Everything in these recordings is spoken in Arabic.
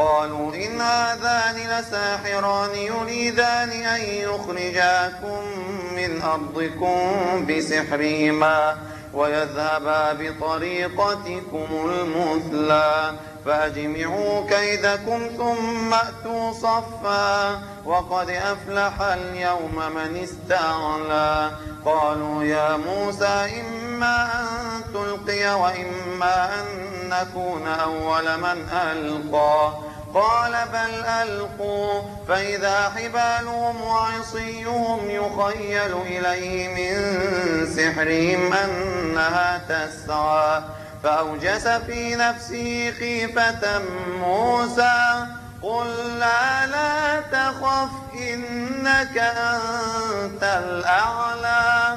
قالوا إن هذان لساحران يريدان أن يخرجاكم من أرضكم بسحرهما ويذهبا بطريقتكم المثلى فأجمعوا كيدكم ثم أتوا صفا وقد أفلح اليوم من استعلى قالوا يا موسى إما أن تلقي وإما أن نكون أول من ألقى قال بل ألقوا فإذا حبالهم وعصيهم يخيل إليه من سحرهم أنها تسعى فأوجس في نفسه خيفة موسى قل لا لا تخف إنك أنت الأعلى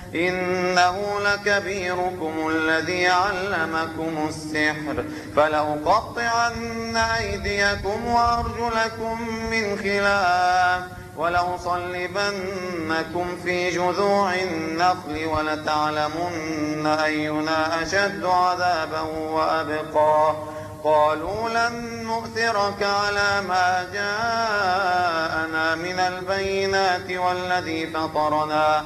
إنه لكبيركم الذي علمكم السحر. فلأقطعن أيديكم وأرجلكم من خلاف ولأصلبنكم في جذوع النخل ولتعلمن أينا أشد عذابا وأبقى. قالوا لن نؤثرك على ما جاءنا من البينات والذي فطرنا.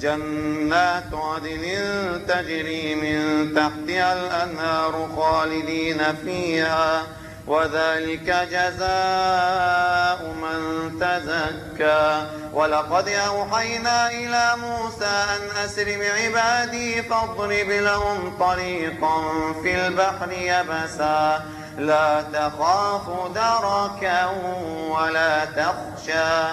جنات عدن تجري من تحتها الأنهار خالدين فيها وذلك جزاء من تزكى. ولقد أوحينا إلى موسى أن أسر بعبادي فاضرب لهم طريقا في البحر يبسا. لا تخاف دركا ولا تخشى.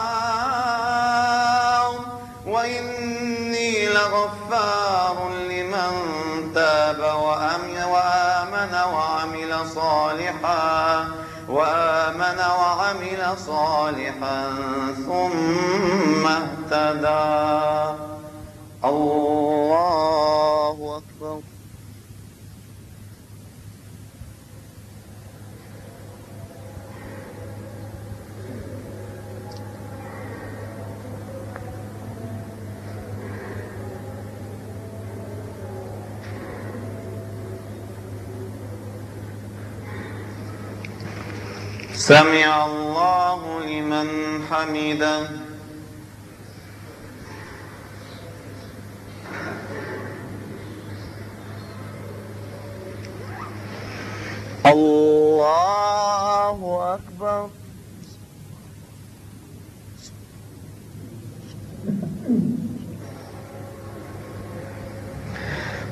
لغفار لمن تاب وآمن وعمل صالحا وآمن وعمل صالحا ثم اهتدى. الله أكبر سمع الله لمن حمده. الله أكبر.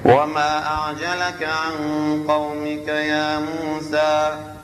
وما أعجلك عن قومك يا موسى.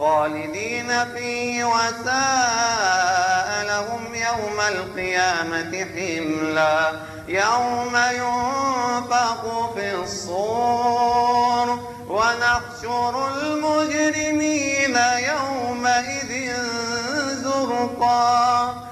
خالدين فيه وساء لهم يوم القيامة حملا يوم ينفق في الصور ونحشر المجرمين يومئذ زرقا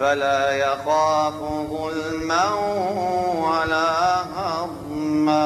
فلا يخاف ظلما ولا هضما.